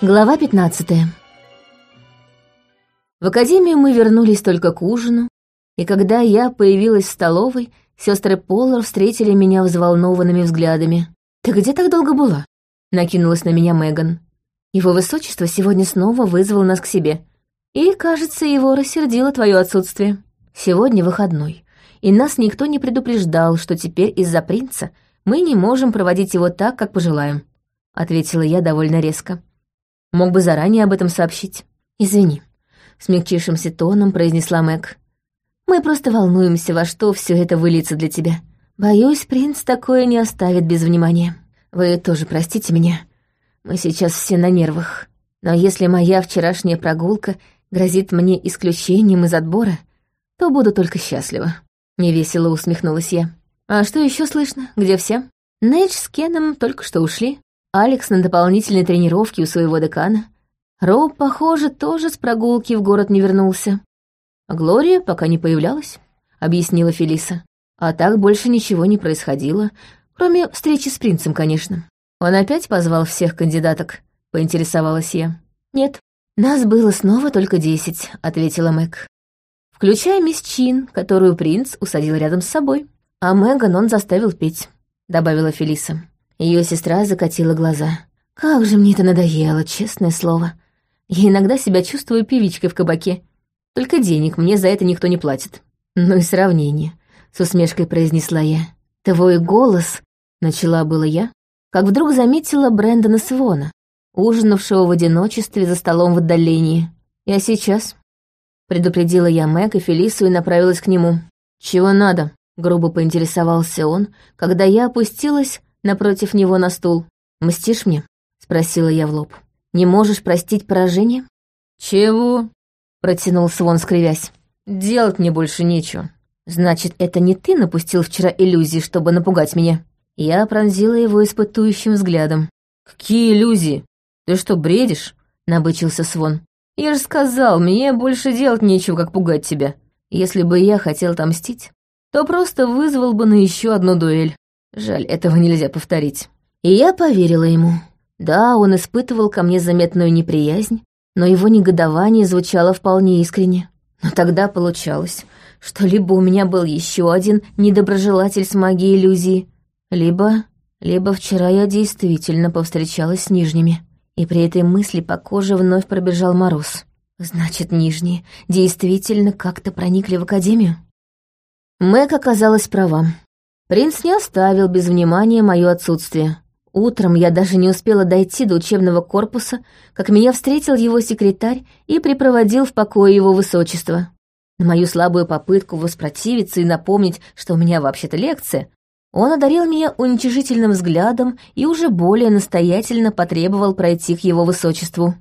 Глава 15 В академию мы вернулись только к ужину, и когда я появилась в столовой, сестры Полар встретили меня взволнованными взглядами. «Ты где так долго была?» — накинулась на меня Меган. «Его высочество сегодня снова вызвал нас к себе, и, кажется, его рассердило твое отсутствие. Сегодня выходной, и нас никто не предупреждал, что теперь из-за принца мы не можем проводить его так, как пожелаем», — ответила я довольно резко. Мог бы заранее об этом сообщить. Извини, смягчившимся тоном произнесла Мэг. Мы просто волнуемся, во что все это выльется для тебя. Боюсь, принц такое не оставит без внимания. Вы тоже простите меня. Мы сейчас все на нервах. Но если моя вчерашняя прогулка грозит мне исключением из отбора, то буду только счастлива. Невесело усмехнулась я. А что еще слышно? Где все? Нэйдж с Кеном только что ушли. Алекс на дополнительной тренировке у своего декана. Роб, похоже, тоже с прогулки в город не вернулся. А Глория пока не появлялась, объяснила Фелиса. А так больше ничего не происходило, кроме встречи с принцем, конечно. Он опять позвал всех кандидаток, поинтересовалась я. Нет, нас было снова только десять, ответила Мэг. Включая мисс Чин, которую принц усадил рядом с собой. А Меган он заставил петь, добавила Фелиса. Ее сестра закатила глаза. «Как же мне это надоело, честное слово. Я иногда себя чувствую певичкой в кабаке. Только денег мне за это никто не платит». «Ну и сравнение», — с усмешкой произнесла я. «Твой голос», — начала было я, как вдруг заметила Брэндона Свона, ужинавшего в одиночестве за столом в отдалении. «Я сейчас», — предупредила я Мэг и Фелису и направилась к нему. «Чего надо?» — грубо поинтересовался он, когда я опустилась напротив него на стул. «Мстишь мне?» — спросила я в лоб. «Не можешь простить поражение?» «Чего?» — протянул Свон, скривясь. «Делать мне больше нечего». «Значит, это не ты напустил вчера иллюзии, чтобы напугать меня?» Я пронзила его испытующим взглядом. «Какие иллюзии? Ты что, бредишь?» — набычился Свон. «Я же сказал, мне больше делать нечего, как пугать тебя. Если бы я хотел отомстить, то просто вызвал бы на еще одну дуэль. Жаль, этого нельзя повторить. И я поверила ему. Да, он испытывал ко мне заметную неприязнь, но его негодование звучало вполне искренне. Но тогда получалось, что либо у меня был еще один недоброжелатель с магией иллюзии, либо... либо вчера я действительно повстречалась с нижними. И при этой мысли по коже вновь пробежал мороз. Значит, нижние действительно как-то проникли в академию? Мэг оказалась права. Принц не оставил без внимания мое отсутствие. Утром я даже не успела дойти до учебного корпуса, как меня встретил его секретарь и припроводил в покое его высочества. На мою слабую попытку воспротивиться и напомнить, что у меня вообще-то лекция, он одарил меня уничижительным взглядом и уже более настоятельно потребовал пройти к его высочеству.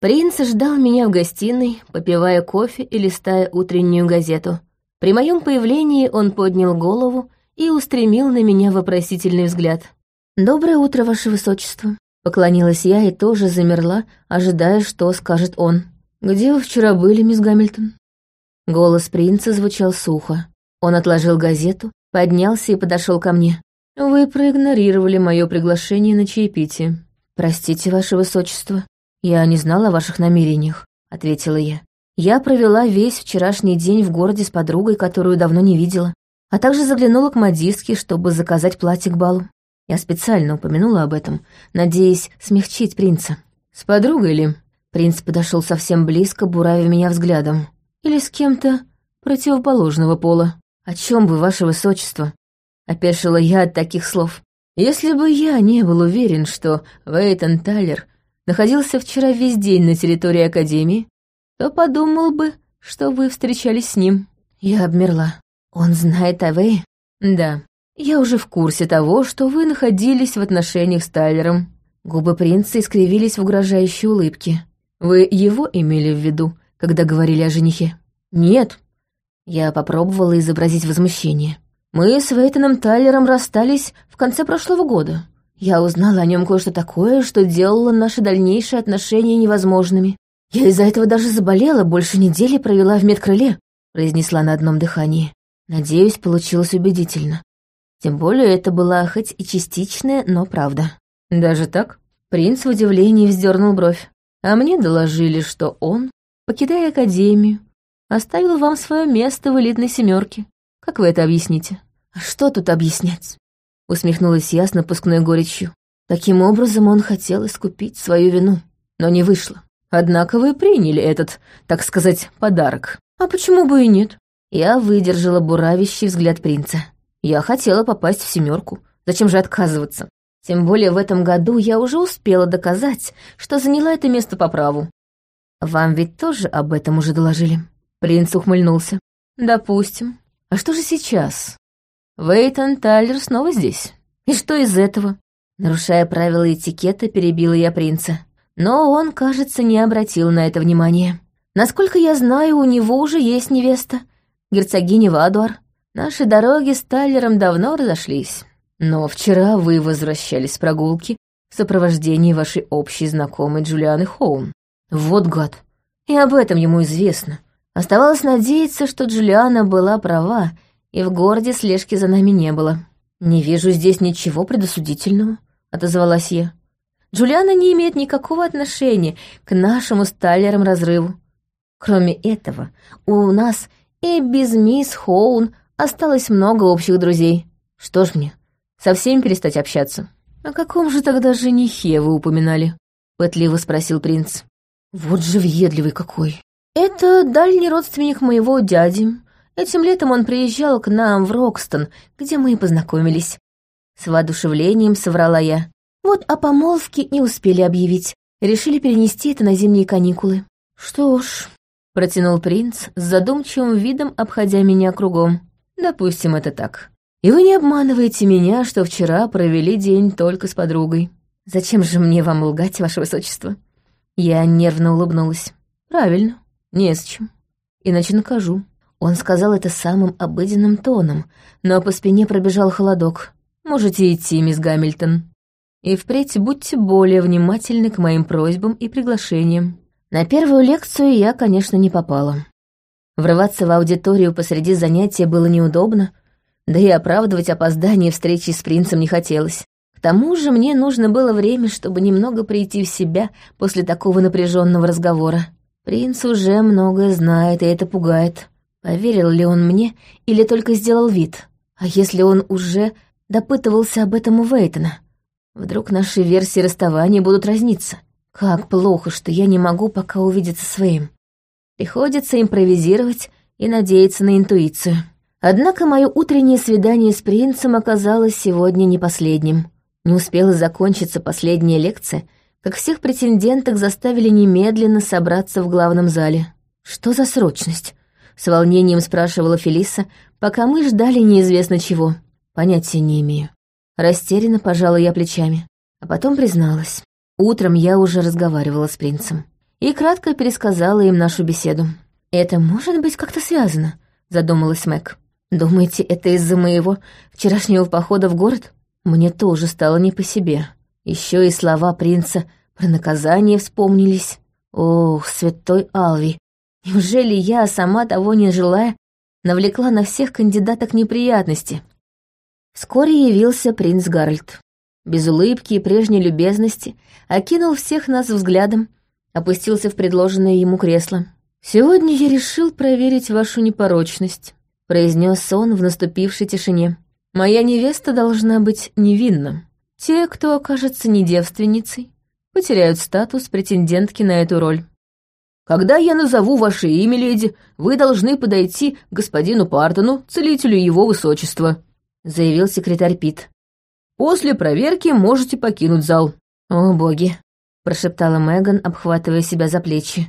Принц ждал меня в гостиной, попивая кофе и листая утреннюю газету. При моем появлении он поднял голову и устремил на меня вопросительный взгляд. «Доброе утро, ваше высочество», — поклонилась я и тоже замерла, ожидая, что скажет он. «Где вы вчера были, мисс Гамильтон?» Голос принца звучал сухо. Он отложил газету, поднялся и подошел ко мне. «Вы проигнорировали мое приглашение на чаепитие». «Простите, ваше высочество, я не знала о ваших намерениях», — ответила я. «Я провела весь вчерашний день в городе с подругой, которую давно не видела а также заглянула к модистке, чтобы заказать платье к балу. Я специально упомянула об этом, надеясь смягчить принца. «С подругой ли?» Принц подошел совсем близко, буравя меня взглядом. «Или с кем-то противоположного пола. О чем вы, ваше высочество?» Опешила я от таких слов. «Если бы я не был уверен, что Вейтон Тайлер находился вчера весь день на территории Академии, то подумал бы, что вы встречались с ним». Я обмерла. «Он знает о Вэй?» «Да. Я уже в курсе того, что вы находились в отношениях с Тайлером». Губы принца искривились в угрожающей улыбке. «Вы его имели в виду, когда говорили о женихе?» «Нет». Я попробовала изобразить возмущение. «Мы с Вейтоном Тайлером расстались в конце прошлого года. Я узнала о нем кое-что такое, что делало наши дальнейшие отношения невозможными. Я из-за этого даже заболела, больше недели провела в медкрыле», произнесла на одном дыхании. Надеюсь, получилось убедительно. Тем более это была хоть и частичная, но правда. Даже так? Принц в удивлении вздернул бровь. А мне доложили, что он, покидая академию, оставил вам свое место в элитной семерке. Как вы это объясните? «А что тут объяснять? Усмехнулась я с напускной горечью. Таким образом он хотел искупить свою вину, но не вышло. Однако вы приняли этот, так сказать, подарок. А почему бы и нет? Я выдержала буравящий взгляд принца. Я хотела попасть в семерку. Зачем же отказываться? Тем более в этом году я уже успела доказать, что заняла это место по праву. Вам ведь тоже об этом уже доложили. Принц ухмыльнулся. Допустим. А что же сейчас? Вейтон Тайлер снова здесь. И что из этого? Нарушая правила этикета, перебила я принца. Но он, кажется, не обратил на это внимания. Насколько я знаю, у него уже есть невеста, герцогиня Вадуар. Наши дороги с Тайлером давно разошлись. Но вчера вы возвращались с прогулки в сопровождении вашей общей знакомой Джулианы Хоун. Вот гад. И об этом ему известно. Оставалось надеяться, что Джулиана была права, и в городе слежки за нами не было. «Не вижу здесь ничего предосудительного», — отозвалась я. «Джулиана не имеет никакого отношения к нашему с Тайлером разрыву. Кроме этого, у нас и без мисс Хоун осталось много общих друзей. Что ж мне, совсем перестать общаться?» «О каком же тогда женихе вы упоминали?» — пытливо спросил принц. «Вот же въедливый какой!» «Это дальний родственник моего дяди, Этим летом он приезжал к нам в Рокстон, где мы и познакомились. С воодушевлением соврала я. Вот о помолвке не успели объявить. Решили перенести это на зимние каникулы. Что ж, протянул принц с задумчивым видом, обходя меня кругом. Допустим, это так. И вы не обманываете меня, что вчера провели день только с подругой. Зачем же мне вам лгать, ваше высочество? Я нервно улыбнулась. Правильно, не с чем. Иначе накажу. Он сказал это самым обыденным тоном, но по спине пробежал холодок. «Можете идти, мисс Гамильтон. И впредь будьте более внимательны к моим просьбам и приглашениям». На первую лекцию я, конечно, не попала. Врываться в аудиторию посреди занятия было неудобно, да и оправдывать опоздание встречи с принцем не хотелось. К тому же мне нужно было время, чтобы немного прийти в себя после такого напряженного разговора. Принц уже многое знает, и это пугает. Поверил ли он мне или только сделал вид? А если он уже допытывался об этом у Вейтона? Вдруг наши версии расставания будут разниться? Как плохо, что я не могу пока увидеться своим. Приходится импровизировать и надеяться на интуицию. Однако мое утреннее свидание с принцем оказалось сегодня не последним. Не успела закончиться последняя лекция, как всех претенденток заставили немедленно собраться в главном зале. Что за срочность? С волнением спрашивала Фелиса, пока мы ждали неизвестно чего. Понятия не имею. Растерянно пожала я плечами. А потом призналась. Утром я уже разговаривала с принцем. И кратко пересказала им нашу беседу. «Это может быть как-то связано?» — задумалась Мэг. «Думаете, это из-за моего вчерашнего похода в город?» Мне тоже стало не по себе. Еще и слова принца про наказание вспомнились. Ох, святой Алви, Неужели я, сама того не желая, навлекла на всех кандидаток неприятности? Вскоре явился принц Гарольд. Без улыбки и прежней любезности окинул всех нас взглядом, опустился в предложенное ему кресло. «Сегодня я решил проверить вашу непорочность», — произнес он в наступившей тишине. «Моя невеста должна быть невинна. Те, кто окажется недевственницей, потеряют статус претендентки на эту роль. Когда я назову ваше имя, леди, вы должны подойти к господину Партону, целителю его высочества», — заявил секретарь Пит. «После проверки можете покинуть зал». «О, боги», — прошептала Меган, обхватывая себя за плечи.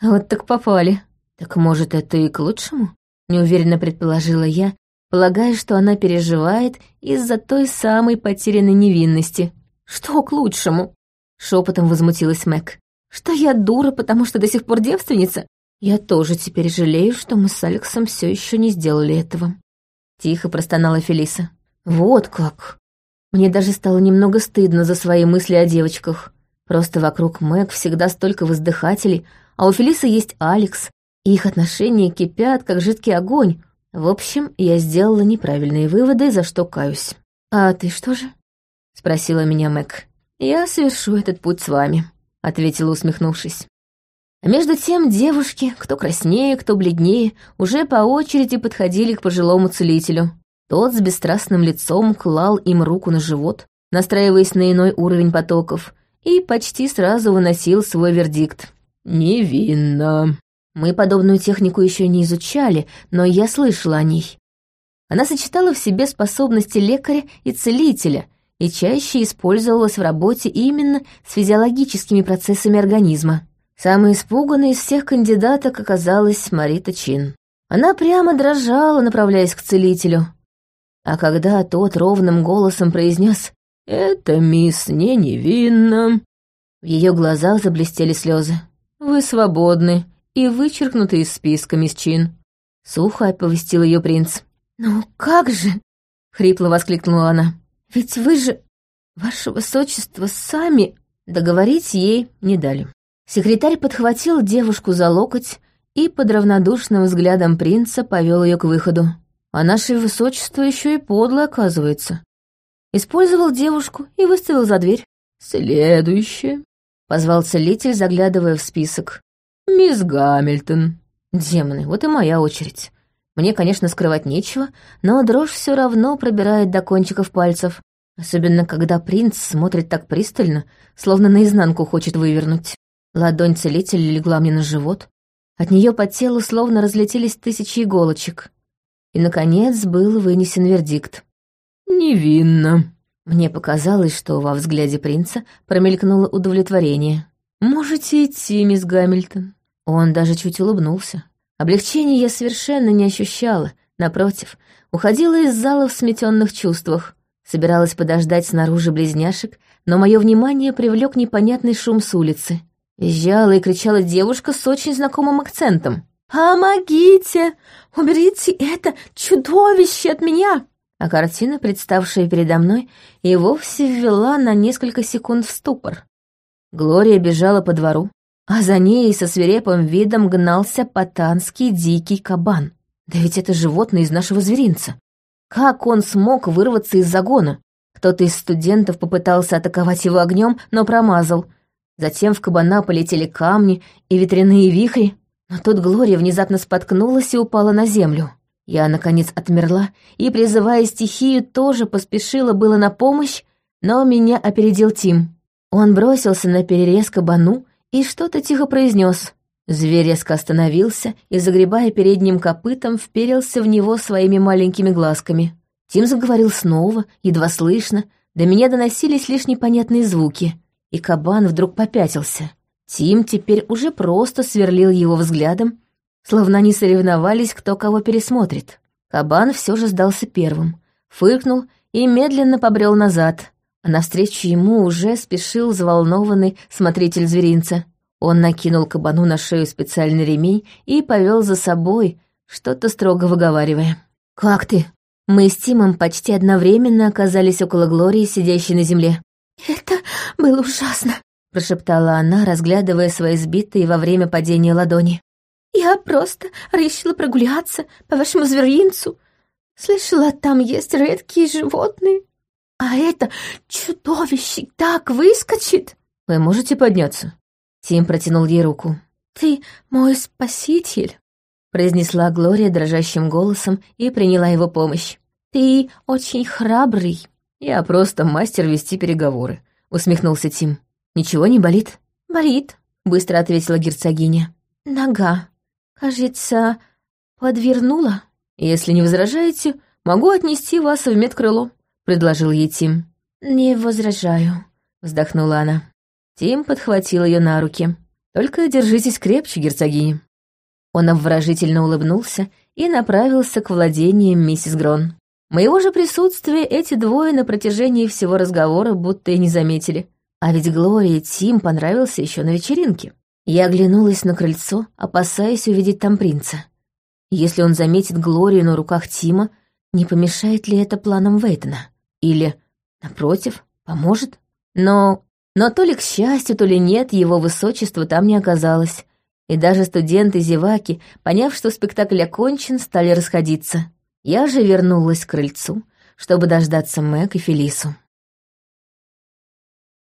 «Вот так попали. Так, может, это и к лучшему?» — неуверенно предположила я, полагая, что она переживает из-за той самой потерянной невинности. «Что к лучшему?» — шепотом возмутилась Мэг. Что я дура, потому что до сих пор девственница? Я тоже теперь жалею, что мы с Алексом все еще не сделали этого. Тихо простонала Фелиса. Вот как. Мне даже стало немного стыдно за свои мысли о девочках. Просто вокруг Мэг всегда столько воздыхателей, а у Фелисы есть Алекс, и их отношения кипят, как жидкий огонь. В общем, я сделала неправильные выводы, за что каюсь. «А ты что же?» — спросила меня Мэг. «Я совершу этот путь с вами», ответила, усмехнувшись. Между тем девушки, кто краснее, кто бледнее, уже по очереди подходили к пожилому целителю. Тот с бесстрастным лицом клал им руку на живот, настраиваясь на иной уровень потоков, и почти сразу выносил свой вердикт. «Невинно». Мы подобную технику еще не изучали, но я слышала о ней. Она сочетала в себе способности лекаря и целителя и чаще использовалась в работе именно с физиологическими процессами организма. Самой испуганной из всех кандидаток оказалась Марита Чин. Она прямо дрожала, направляясь к целителю. А когда тот ровным голосом произнес «Это мисс не невинна», в ее глазах заблестели слезы. «Вы свободны и вычеркнуты из списка, мисс Чин», — сухо оповестил ее принц. «Ну как же?» — хрипло воскликнула она. «Ведь вы же, ваше высочество, сами...» Договорить ей не дали. Секретарь подхватил девушку за локоть и под равнодушным взглядом принца повел ее к выходу. А наше высочество еще и подло оказывается. Использовал девушку и выставил за дверь. «Следующее», — позвал целитель, заглядывая в список. «Мисс Гамильтон». «Демоны, вот и моя очередь. Мне, конечно, скрывать нечего, но дрожь все равно пробирает до кончиков пальцев, особенно когда принц смотрит так пристально, словно наизнанку хочет вывернуть. Ладонь целителя легла мне на живот. От нее по телу словно разлетелись тысячи иголочек. И, наконец, был вынесен вердикт. «Невинно». Мне показалось, что во взгляде принца промелькнуло удовлетворение. «Можете идти, мисс Гамильтон». Он даже чуть улыбнулся. Облегчения я совершенно не ощущала, напротив, уходила из зала в сметенных чувствах. Собиралась подождать снаружи близняшек, но мое внимание привлек непонятный шум с улицы — Визжала и кричала девушка с очень знакомым акцентом. «Помогите! Уберите это чудовище от меня!» А картина, представшая передо мной, и вовсе ввела на несколько секунд в ступор. Глория бежала по двору, а за ней со свирепым видом гнался потанский дикий кабан. Да ведь это животное из нашего зверинца. Как он смог вырваться из загона? Кто-то из студентов попытался атаковать его огнем, но промазал, Затем в кабана полетели камни и ветряные вихри, но тут Глория внезапно споткнулась и упала на землю. Я, наконец, отмерла и, призывая стихию, тоже поспешила было на помощь, но меня опередил Тим. Он бросился на перерез кабану и что-то тихо произнес. Зверь резко остановился и, загребая передним копытом, вперился в него своими маленькими глазками. Тим заговорил снова, едва слышно, до меня доносились лишь непонятные звуки — и кабан вдруг попятился. Тим теперь уже просто сверлил его взглядом, словно они соревновались, кто кого пересмотрит. Кабан все же сдался первым, фыркнул и медленно побрел назад, а навстречу ему уже спешил взволнованный смотритель зверинца. Он накинул кабану на шею специальный ремень и повел за собой, что-то строго выговаривая. «Как ты?» Мы с Тимом почти одновременно оказались около Глории, сидящей на земле. «Это было ужасно», — прошептала она, разглядывая свои сбитые во время падения ладони. «Я просто решила прогуляться по вашему зверинцу. Слышала, там есть редкие животные. А это чудовище так выскочит!» «Вы можете подняться?» Тим протянул ей руку. «Ты мой спаситель», — произнесла Глория дрожащим голосом и приняла его помощь. «Ты очень храбрый». «Я просто мастер вести переговоры», — усмехнулся Тим. «Ничего не болит?» «Болит», — быстро ответила герцогиня. «Нога. Кажется, подвернула». «Если не возражаете, могу отнести вас в медкрыло», — предложил ей Тим. «Не возражаю», — вздохнула она. Тим подхватил ее на руки. «Только держитесь крепче, герцогиня». Он обворожительно улыбнулся и направился к владениям миссис Грон. Моего же присутствия эти двое на протяжении всего разговора будто и не заметили. А ведь Глории Тим понравился еще на вечеринке. Я оглянулась на крыльцо, опасаясь увидеть там принца. Если он заметит Глорию на руках Тима, не помешает ли это планам Вейтона? Или, напротив, поможет? Но... Но то ли к счастью, то ли нет, его высочества там не оказалось. И даже студенты-зеваки, поняв, что спектакль окончен, стали расходиться. Я же вернулась к крыльцу, чтобы дождаться Мэг и Фелису.